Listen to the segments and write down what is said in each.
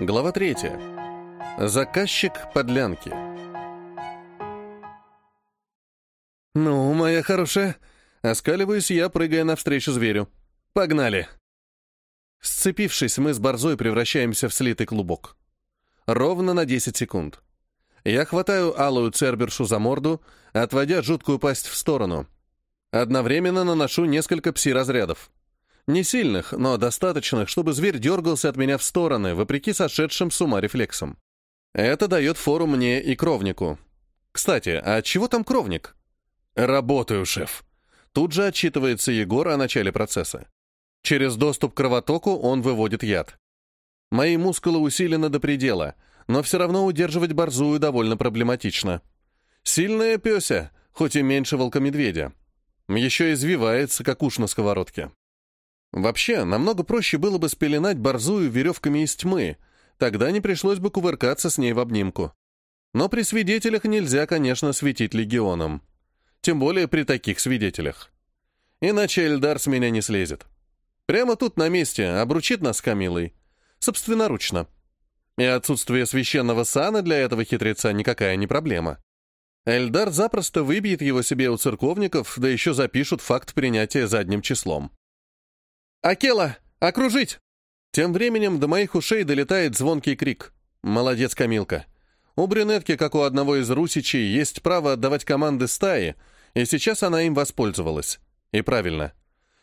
Глава 3. Заказчик подлянки. «Ну, моя хорошая», — оскаливаюсь я, прыгая навстречу зверю. «Погнали!» Сцепившись, мы с борзой превращаемся в слитый клубок. Ровно на 10 секунд. Я хватаю алую цербершу за морду, отводя жуткую пасть в сторону. Одновременно наношу несколько пси-разрядов. Не сильных, но достаточных, чтобы зверь дергался от меня в стороны, вопреки сошедшим с ума рефлексам. Это дает фору мне и кровнику. Кстати, а чего там кровник? Работаю, шеф. Тут же отчитывается Егор о начале процесса. Через доступ к кровотоку он выводит яд. Мои мускулы усилены до предела, но все равно удерживать борзую довольно проблематично. Сильная пёся, хоть и меньше волка-медведя. Еще извивается, как уж на сковородке. Вообще, намного проще было бы спеленать борзую веревками из тьмы, тогда не пришлось бы кувыркаться с ней в обнимку. Но при свидетелях нельзя, конечно, светить легионом. Тем более при таких свидетелях. Иначе Эльдар с меня не слезет. Прямо тут на месте обручит нас Камилой. Собственноручно. И отсутствие священного сана для этого хитреца никакая не проблема. Эльдар запросто выбьет его себе у церковников, да еще запишут факт принятия задним числом. «Акела! Окружить!» Тем временем до моих ушей долетает звонкий крик. «Молодец, Камилка!» У брюнетки, как у одного из русичей, есть право отдавать команды стаи, и сейчас она им воспользовалась. И правильно.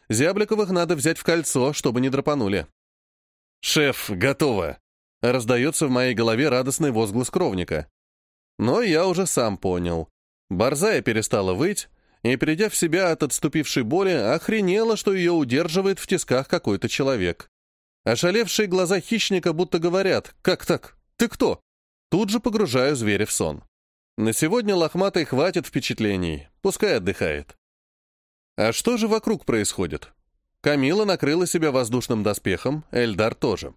Зябликовых надо взять в кольцо, чтобы не драпанули. «Шеф, готово!» Раздается в моей голове радостный возглас кровника. Но я уже сам понял. Борзая перестала выть, и, придя в себя от отступившей боли, охренела, что ее удерживает в тисках какой-то человек. Ошалевшие глаза хищника будто говорят «Как так? Ты кто?» Тут же погружаю зверя в сон. На сегодня лохматой хватит впечатлений, пускай отдыхает. А что же вокруг происходит? Камила накрыла себя воздушным доспехом, Эльдар тоже.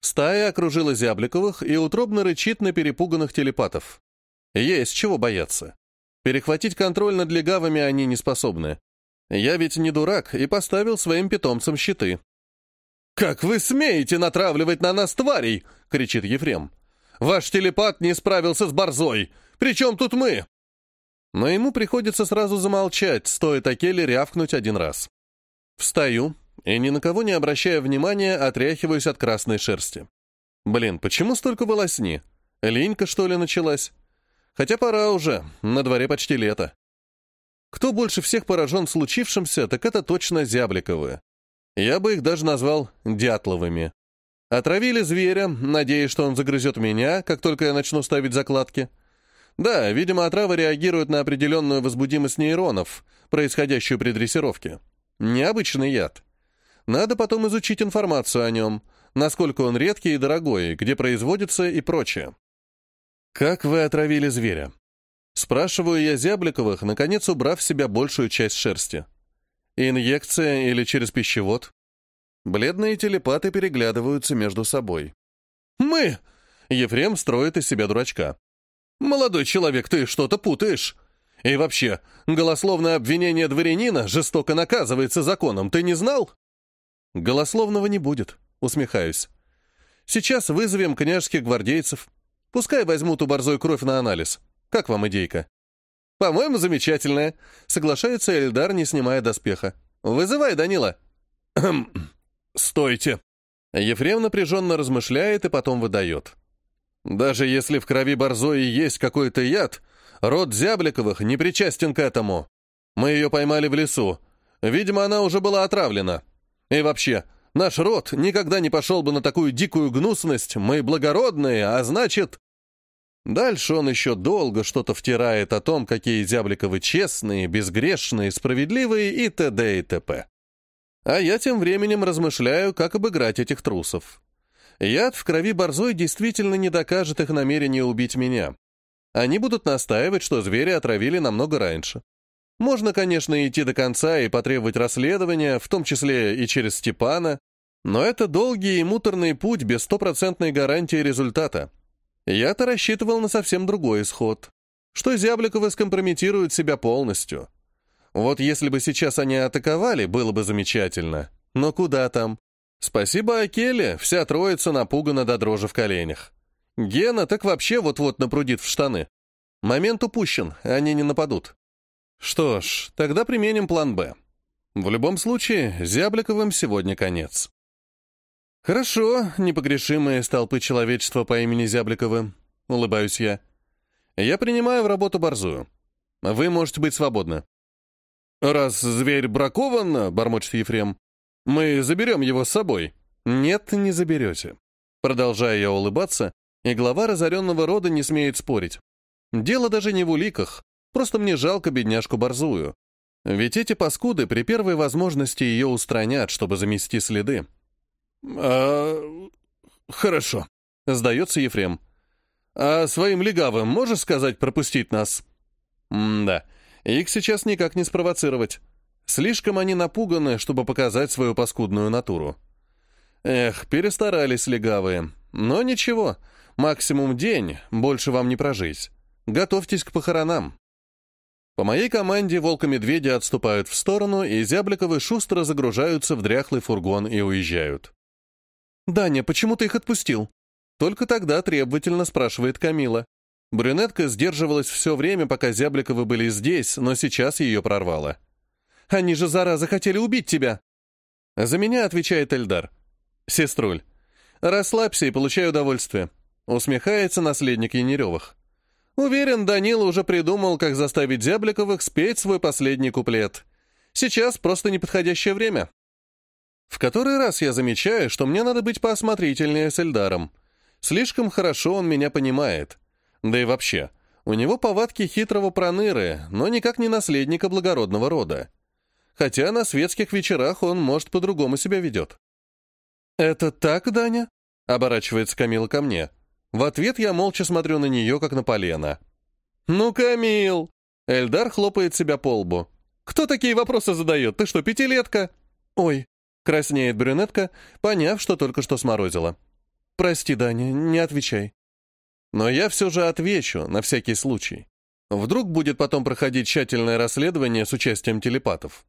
Стая окружила Зябликовых и утробно рычит на перепуганных телепатов. Есть чего бояться. Перехватить контроль над легавыми они не способны. Я ведь не дурак и поставил своим питомцам щиты. «Как вы смеете натравливать на нас тварей?» — кричит Ефрем. «Ваш телепат не справился с борзой. Причем тут мы?» Но ему приходится сразу замолчать, стоит Акеле рявкнуть один раз. Встаю и, ни на кого не обращая внимания, отряхиваюсь от красной шерсти. Блин, почему столько волосни? Линька, что ли, началась? Хотя пора уже, на дворе почти лето. Кто больше всех поражен случившимся, так это точно Зябликовы. Я бы их даже назвал Дятловыми. Отравили зверя, надеясь, что он загрызет меня, как только я начну ставить закладки. Да, видимо, отрава реагирует на определенную возбудимость нейронов, происходящую при дрессировке. Необычный яд. Надо потом изучить информацию о нем, насколько он редкий и дорогой, где производится и прочее. «Как вы отравили зверя?» Спрашиваю я Зябликовых, наконец убрав в себя большую часть шерсти. Инъекция или через пищевод? Бледные телепаты переглядываются между собой. «Мы!» — Ефрем строит из себя дурачка. «Молодой человек, ты что-то путаешь. И вообще, голословное обвинение дворянина жестоко наказывается законом, ты не знал?» «Голословного не будет», — усмехаюсь. «Сейчас вызовем княжских гвардейцев, Пускай возьмут у борзой кровь на анализ. Как вам идейка?» «По-моему, замечательная», — соглашается Эльдар, не снимая доспеха. «Вызывай, Данила». «Стойте!» Ефрем напряженно размышляет и потом выдает. «Даже если в крови борзой есть какой-то яд, род Зябликовых не причастен к этому. Мы ее поймали в лесу. Видимо, она уже была отравлена. И вообще, наш род никогда не пошел бы на такую дикую гнусность. Мы благородные, а значит...» Дальше он еще долго что-то втирает о том, какие Зябликовы честные, безгрешные, справедливые и т.д. и т.п. А я тем временем размышляю, как обыграть этих трусов. Яд в крови борзой действительно не докажет их намерение убить меня. Они будут настаивать, что звери отравили намного раньше. Можно, конечно, идти до конца и потребовать расследования, в том числе и через Степана, но это долгий и муторный путь без стопроцентной гарантии результата. Я-то рассчитывал на совсем другой исход. Что Зябликовы скомпрометируют себя полностью. Вот если бы сейчас они атаковали, было бы замечательно. Но куда там? Спасибо Акеле, вся троица напугана до дрожи в коленях. Гена так вообще вот-вот напрудит в штаны. Момент упущен, они не нападут. Что ж, тогда применим план «Б». В любом случае, Зябликовым сегодня конец. «Хорошо, непогрешимые столпы человечества по имени Зябликовы», — улыбаюсь я. «Я принимаю в работу борзую. Вы можете быть свободны». «Раз зверь бракован», — бормочет Ефрем, — «мы заберем его с собой». «Нет, не заберете». Продолжая я улыбаться, и глава разоренного рода не смеет спорить. Дело даже не в уликах, просто мне жалко бедняжку Борзую. Ведь эти паскуды при первой возможности ее устранят, чтобы замести следы. «А... хорошо», — сдается Ефрем. «А своим легавым можешь сказать пропустить нас?» «М-да, их сейчас никак не спровоцировать. Слишком они напуганы, чтобы показать свою паскудную натуру. Эх, перестарались легавые. Но ничего, максимум день, больше вам не прожить. Готовьтесь к похоронам». По моей команде волка-медведи отступают в сторону, и Зябликовы шустро загружаются в дряхлый фургон и уезжают. «Даня, почему ты их отпустил?» Только тогда требовательно спрашивает Камила. Брюнетка сдерживалась все время, пока Зябликовы были здесь, но сейчас ее прорвало. «Они же, зараза, хотели убить тебя!» За меня отвечает Эльдар. «Сеструль, расслабься и получай удовольствие», усмехается наследник Янеревых. Уверен, Данила уже придумал, как заставить Зябликовых спеть свой последний куплет. Сейчас просто неподходящее время. В который раз я замечаю, что мне надо быть поосмотрительнее с Эльдаром. Слишком хорошо он меня понимает. Да и вообще, у него повадки хитрого проныры, но никак не наследника благородного рода. Хотя на светских вечерах он, может, по-другому себя ведет. «Это так, Даня?» — оборачивается Камила ко мне. В ответ я молча смотрю на нее, как на полено. «Ну, Камил!» Эльдар хлопает себя по лбу. «Кто такие вопросы задает? Ты что, пятилетка?» «Ой!» — краснеет брюнетка, поняв, что только что сморозила. «Прости, Даня, не отвечай». Но я все же отвечу, на всякий случай. Вдруг будет потом проходить тщательное расследование с участием телепатов.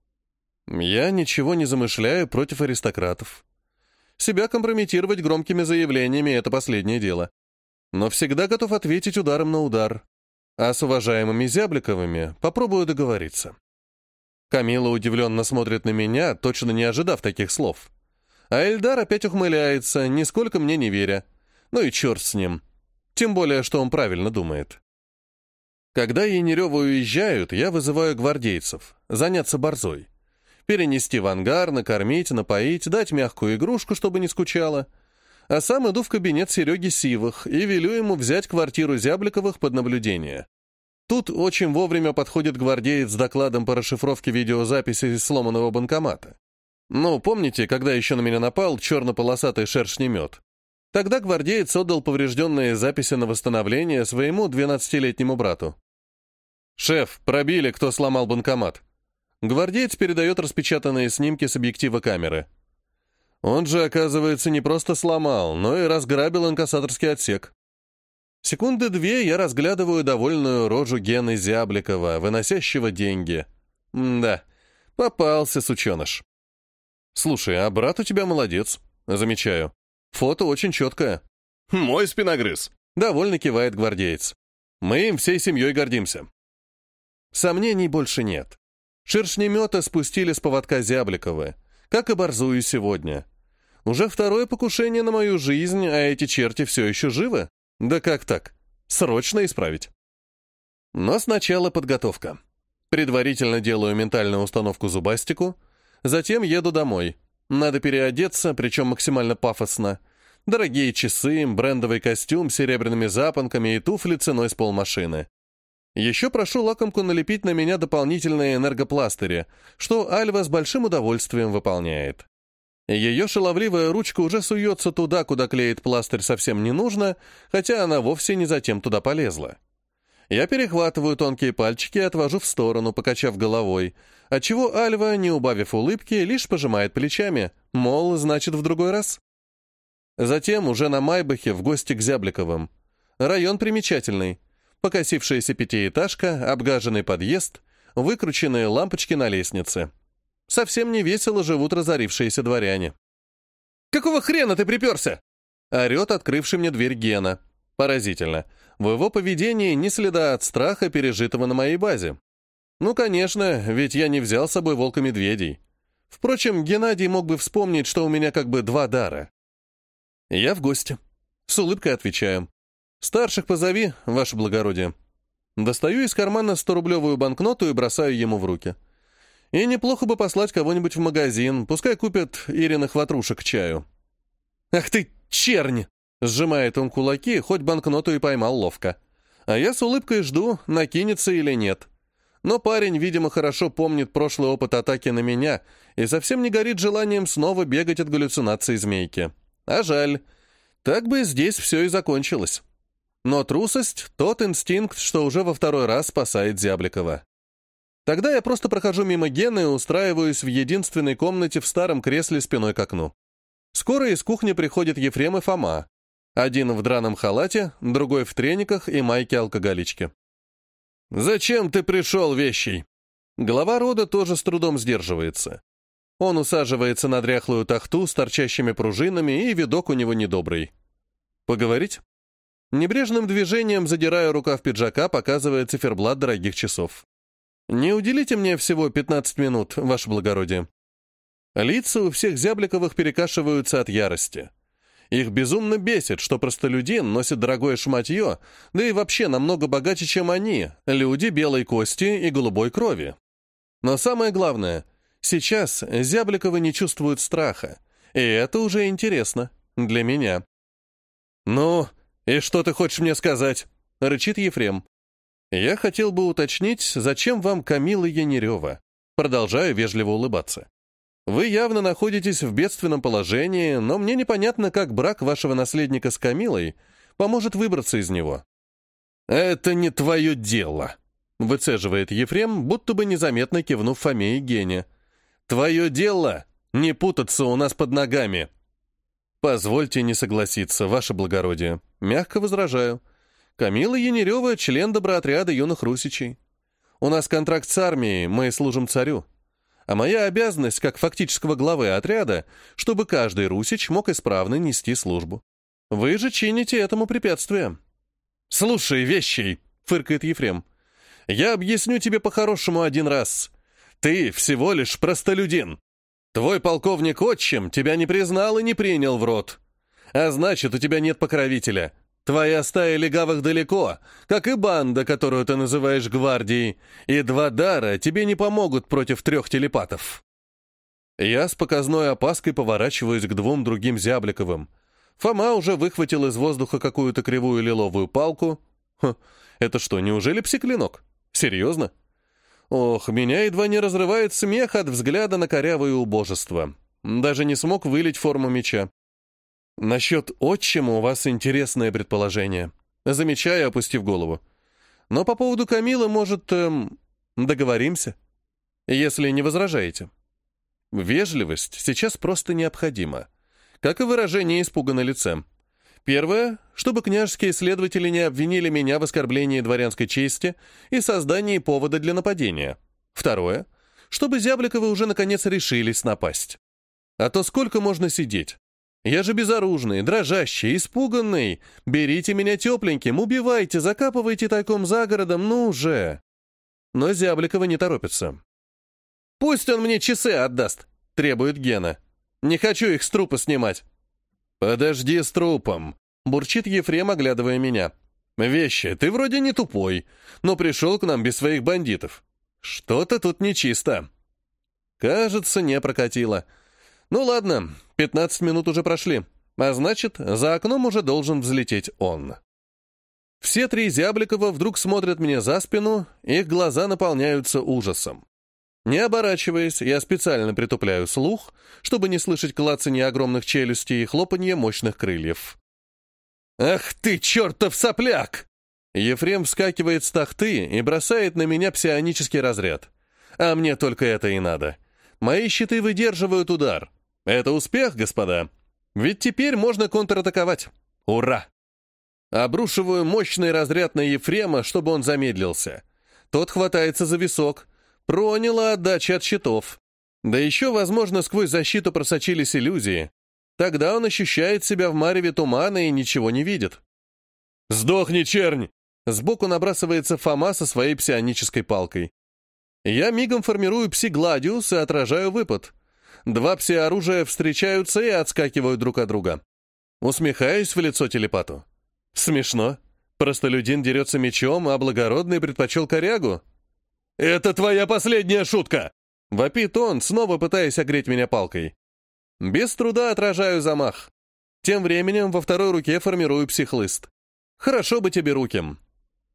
Я ничего не замышляю против аристократов. Себя компрометировать громкими заявлениями — это последнее дело но всегда готов ответить ударом на удар. А с уважаемыми Зябликовыми попробую договориться. Камила удивленно смотрит на меня, точно не ожидав таких слов. А Эльдар опять ухмыляется, нисколько мне не веря. Ну и черт с ним. Тем более, что он правильно думает. Когда Янеревы уезжают, я вызываю гвардейцев, заняться борзой. Перенести в ангар, накормить, напоить, дать мягкую игрушку, чтобы не скучала — а сам иду в кабинет Сереги Сивых и велю ему взять квартиру Зябликовых под наблюдение. Тут очень вовремя подходит гвардеец с докладом по расшифровке видеозаписи из сломанного банкомата. Ну, помните, когда еще на меня напал черно-полосатый шершнемет? Тогда гвардеец отдал поврежденные записи на восстановление своему 12-летнему брату. «Шеф, пробили, кто сломал банкомат». Гвардеец передает распечатанные снимки с объектива камеры. Он же, оказывается, не просто сломал, но и разграбил инкассаторский отсек. Секунды две я разглядываю довольную рожу Гены Зябликова, выносящего деньги. М да, попался, сученыш. Слушай, а брат у тебя молодец, замечаю. Фото очень четкое. Мой спиногрыз. Довольно кивает гвардеец. Мы им всей семьей гордимся. Сомнений больше нет. Шершнемета спустили с поводка Зябликова, как и борзую сегодня. Уже второе покушение на мою жизнь, а эти черти все еще живы? Да как так? Срочно исправить. Но сначала подготовка. Предварительно делаю ментальную установку зубастику, затем еду домой. Надо переодеться, причем максимально пафосно. Дорогие часы, брендовый костюм с серебряными запонками и туфли ценой с полмашины. Еще прошу лакомку налепить на меня дополнительные энергопластыри, что Альва с большим удовольствием выполняет. Ее шаловливая ручка уже суется туда, куда клеить пластырь совсем не нужно, хотя она вовсе не затем туда полезла. Я перехватываю тонкие пальчики и отвожу в сторону, покачав головой, отчего Альва, не убавив улыбки, лишь пожимает плечами, мол, значит, в другой раз. Затем уже на Майбахе в гости к Зябликовым. Район примечательный. Покосившаяся пятиэтажка, обгаженный подъезд, выкрученные лампочки на лестнице. Совсем не весело живут разорившиеся дворяне. Какого хрена ты приперся?» Орет открывший мне дверь Гена. Поразительно. В его поведении ни следа от страха, пережитого на моей базе. Ну, конечно, ведь я не взял с собой волка-медведей. Впрочем, Геннадий мог бы вспомнить, что у меня как бы два дара. Я в гости. С улыбкой отвечаю. «Старших позови, ваше благородие». Достаю из кармана 100-рублевую банкноту и бросаю ему в руки. И неплохо бы послать кого-нибудь в магазин, пускай купят Ириных ватрушек к чаю. «Ах ты, чернь!» Сжимает он кулаки, хоть банкноту и поймал ловко. А я с улыбкой жду, накинется или нет. Но парень, видимо, хорошо помнит прошлый опыт атаки на меня и совсем не горит желанием снова бегать от галлюцинаций змейки. А жаль. Так бы здесь все и закончилось. Но трусость — тот инстинкт, что уже во второй раз спасает Зябликова. Тогда я просто прохожу мимо Гены и устраиваюсь в единственной комнате в старом кресле спиной к окну. Скоро из кухни приходит Ефрем и Фома. Один в драном халате, другой в трениках и майке алкоголички. «Зачем ты пришел, вещий?» Глава рода тоже с трудом сдерживается. Он усаживается на дряхлую тахту с торчащими пружинами, и видок у него недобрый. «Поговорить?» Небрежным движением, задирая рукав пиджака, показывая циферблат дорогих часов. «Не уделите мне всего 15 минут, ваше благородие». Лица у всех Зябликовых перекашиваются от ярости. Их безумно бесит, что простолюдин носит дорогое шматье, да и вообще намного богаче, чем они, люди белой кости и голубой крови. Но самое главное, сейчас Зябликовы не чувствуют страха, и это уже интересно для меня. «Ну, и что ты хочешь мне сказать?» — рычит Ефрем. «Я хотел бы уточнить, зачем вам Камила Янирева?» Продолжаю вежливо улыбаться. Вы явно находитесь в бедственном положении, но мне непонятно, как брак вашего наследника с Камилой поможет выбраться из него». «Это не твое дело», — выцеживает Ефрем, будто бы незаметно кивнув Фоме и Гене. «Твое дело — не путаться у нас под ногами». «Позвольте не согласиться, ваше благородие. Мягко возражаю. Камила Янирева — член доброотряда юных русичей. У нас контракт с армией, мы служим царю а моя обязанность как фактического главы отряда, чтобы каждый русич мог исправно нести службу. Вы же чините этому препятствие. «Слушай, вещей!» — фыркает Ефрем. «Я объясню тебе по-хорошему один раз. Ты всего лишь простолюдин. Твой полковник отчим тебя не признал и не принял в рот. А значит, у тебя нет покровителя. Твоя стая легавых далеко, как и банда, которую ты называешь гвардией, и два дара тебе не помогут против трех телепатов. Я с показной опаской поворачиваюсь к двум другим Зябликовым. Фома уже выхватил из воздуха какую-то кривую лиловую палку. Ха, это что, неужели псиклинок? Серьезно? Ох, меня едва не разрывает смех от взгляда на корявое убожество. Даже не смог вылить форму меча. Насчет отчима у вас интересное предположение. Замечаю, опустив голову. Но по поводу Камилы, может, эм, договоримся? Если не возражаете. Вежливость сейчас просто необходима. Как и выражение испуга на лице. Первое, чтобы княжеские следователи не обвинили меня в оскорблении дворянской чести и создании повода для нападения. Второе, чтобы Зябликовы уже наконец решились напасть. А то сколько можно сидеть? Я же безоружный, дрожащий, испуганный. Берите меня тепленьким, убивайте, закапывайте тайком за городом, ну же!» Но Зябликова не торопится. «Пусть он мне часы отдаст», — требует Гена. «Не хочу их с трупа снимать». «Подожди с трупом», — бурчит Ефрем, оглядывая меня. «Вещи, ты вроде не тупой, но пришел к нам без своих бандитов. Что-то тут нечисто». Кажется, не прокатило. Ну ладно, 15 минут уже прошли, а значит, за окном уже должен взлететь он. Все три Зябликова вдруг смотрят мне за спину, их глаза наполняются ужасом. Не оборачиваясь, я специально притупляю слух, чтобы не слышать клацанье огромных челюстей и хлопанье мощных крыльев. «Ах ты, чертов сопляк!» Ефрем вскакивает с тахты и бросает на меня псионический разряд. А мне только это и надо. Мои щиты выдерживают удар. Это успех, господа. Ведь теперь можно контратаковать. Ура! Обрушиваю мощный разряд на Ефрема, чтобы он замедлился. Тот хватается за висок. Проняла отдача от щитов. Да еще, возможно, сквозь защиту просочились иллюзии. Тогда он ощущает себя в мареве тумана и ничего не видит. «Сдохни, чернь!» Сбоку набрасывается Фома со своей псионической палкой. Я мигом формирую пси-гладиус и отражаю выпад. Два пси-оружия встречаются и отскакивают друг от друга. Усмехаюсь в лицо телепату. Смешно. Простолюдин дерется мечом, а благородный предпочел корягу. «Это твоя последняя шутка!» Вопит он, снова пытаясь огреть меня палкой. Без труда отражаю замах. Тем временем во второй руке формирую психлыст. Хорошо бы тебе руки.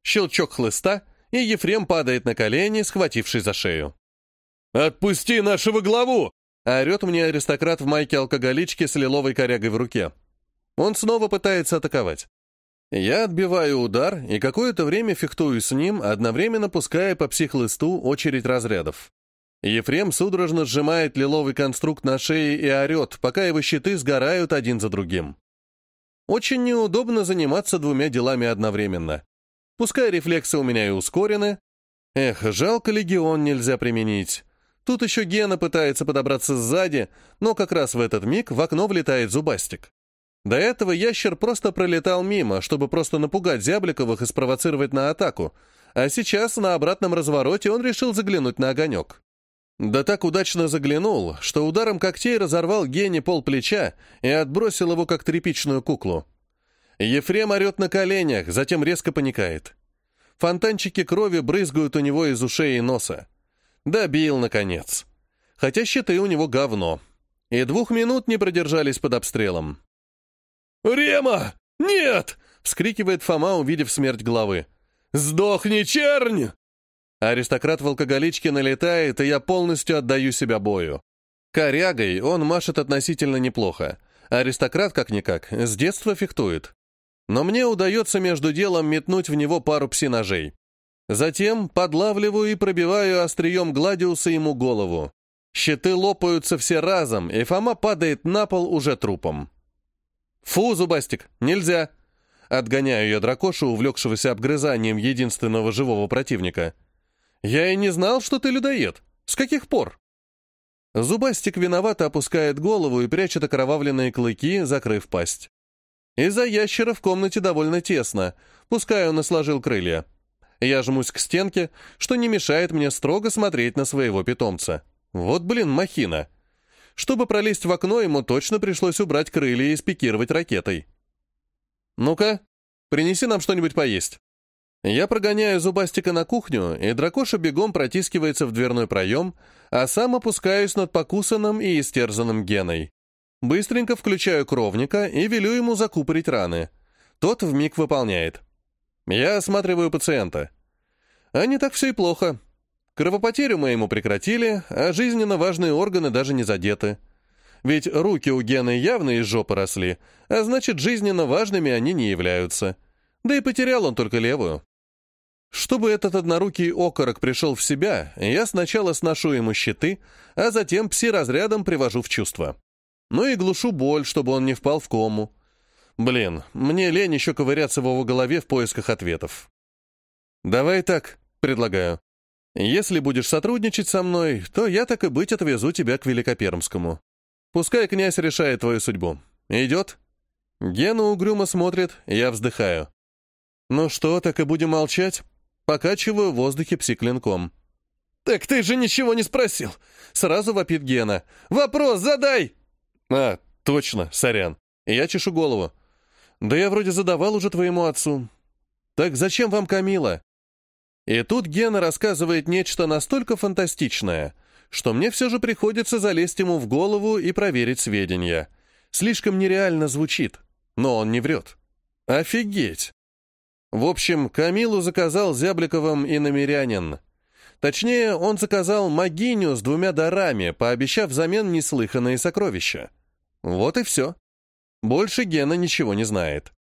Щелчок хлыста, и Ефрем падает на колени, схватившись за шею. «Отпусти нашего главу!» Орет мне аристократ в майке алкоголички с лиловой корягой в руке. Он снова пытается атаковать. Я отбиваю удар и какое-то время фехтую с ним, одновременно пуская по психлысту очередь разрядов. Ефрем судорожно сжимает лиловый конструкт на шее и орет, пока его щиты сгорают один за другим. Очень неудобно заниматься двумя делами одновременно. Пускай рефлексы у меня и ускорены. Эх, жалко легион нельзя применить. Тут еще Гена пытается подобраться сзади, но как раз в этот миг в окно влетает зубастик. До этого ящер просто пролетал мимо, чтобы просто напугать Зябликовых и спровоцировать на атаку, а сейчас на обратном развороте он решил заглянуть на огонек. Да так удачно заглянул, что ударом когтей разорвал Гене пол плеча и отбросил его как тряпичную куклу. Ефрем орет на коленях, затем резко паникает. Фонтанчики крови брызгают у него из ушей и носа. Добил, наконец. Хотя щиты у него говно. И двух минут не продержались под обстрелом. «Рема! Нет!» — вскрикивает Фома, увидев смерть главы. «Сдохни, чернь!» Аристократ в алкоголичке налетает, и я полностью отдаю себя бою. Корягой он машет относительно неплохо. Аристократ, как-никак, с детства фехтует. Но мне удается между делом метнуть в него пару пси-ножей. Затем подлавливаю и пробиваю острием Гладиуса ему голову. Щиты лопаются все разом, и Фома падает на пол уже трупом. «Фу, Зубастик, нельзя!» Отгоняю я дракошу, увлекшегося обгрызанием единственного живого противника — «Я и не знал, что ты людоед. С каких пор?» Зубастик виновато опускает голову и прячет окровавленные клыки, закрыв пасть. Из-за ящера в комнате довольно тесно, пускай он и сложил крылья. Я жмусь к стенке, что не мешает мне строго смотреть на своего питомца. Вот, блин, махина. Чтобы пролезть в окно, ему точно пришлось убрать крылья и спикировать ракетой. «Ну-ка, принеси нам что-нибудь поесть». Я прогоняю зубастика на кухню, и дракоша бегом протискивается в дверной проем, а сам опускаюсь над покусанным и истерзанным геной. Быстренько включаю кровника и велю ему закупорить раны. Тот вмиг выполняет. Я осматриваю пациента. А не так все и плохо. Кровопотерю мы ему прекратили, а жизненно важные органы даже не задеты. Ведь руки у Гены явно из жопы росли, а значит, жизненно важными они не являются. Да и потерял он только левую. Чтобы этот однорукий окорок пришел в себя, я сначала сношу ему щиты, а затем пси-разрядом привожу в чувство. Ну и глушу боль, чтобы он не впал в кому. Блин, мне лень еще ковыряться в его голове в поисках ответов. «Давай так», — предлагаю. «Если будешь сотрудничать со мной, то я так и быть отвезу тебя к Великопермскому. Пускай князь решает твою судьбу. Идет?» Гена угрюмо смотрит, я вздыхаю. «Ну что, так и будем молчать?» Покачиваю в воздухе пси-клинком. «Так ты же ничего не спросил!» Сразу вопит Гена. «Вопрос задай!» «А, точно, сорян. Я чешу голову. Да я вроде задавал уже твоему отцу. Так зачем вам Камила?» И тут Гена рассказывает нечто настолько фантастичное, что мне все же приходится залезть ему в голову и проверить сведения. Слишком нереально звучит, но он не врет. Офигеть! В общем, Камилу заказал Зябликовым и намерянин. Точнее, он заказал магиню с двумя дарами, пообещав взамен неслыханные сокровища. Вот и все. Больше Гена ничего не знает.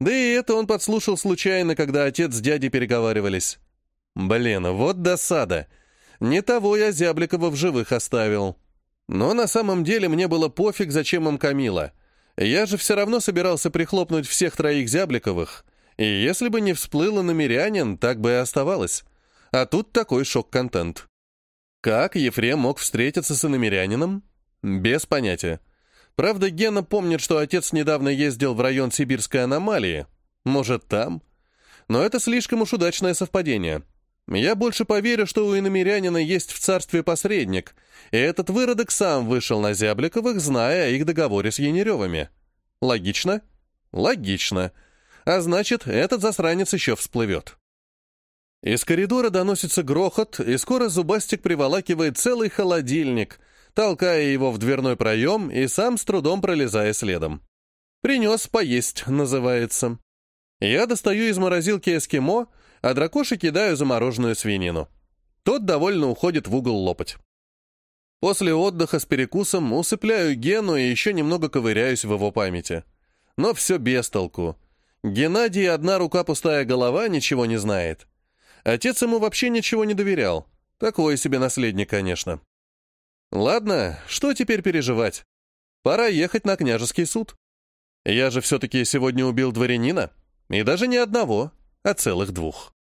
Да и это он подслушал случайно, когда отец с дядей переговаривались. Блин, вот досада. Не того я Зябликова в живых оставил. Но на самом деле мне было пофиг, зачем им Камила. Я же все равно собирался прихлопнуть всех троих Зябликовых, и если бы не всплыло намерянин, так бы и оставалось. А тут такой шок-контент. Как Ефрем мог встретиться с иномерянином? Без понятия. Правда, Гена помнит, что отец недавно ездил в район сибирской аномалии. Может, там? Но это слишком уж удачное совпадение. Я больше поверю, что у иномирянина есть в царстве посредник, и этот выродок сам вышел на Зябликовых, зная о их договоре с Янеревыми. Логично? Логично. А значит, этот засранец еще всплывет. Из коридора доносится грохот, и скоро Зубастик приволакивает целый холодильник, толкая его в дверной проем и сам с трудом пролезая следом. «Принес поесть» называется. Я достаю из морозилки эскимо, а дракоши кидаю замороженную свинину. Тот довольно уходит в угол лопать. После отдыха с перекусом усыпляю Гену и еще немного ковыряюсь в его памяти. Но все без толку. Геннадий, одна рука пустая голова, ничего не знает. Отец ему вообще ничего не доверял. Такой себе наследник, конечно. Ладно, что теперь переживать? Пора ехать на княжеский суд. Я же все-таки сегодня убил дворянина. И даже не одного, а целых двух.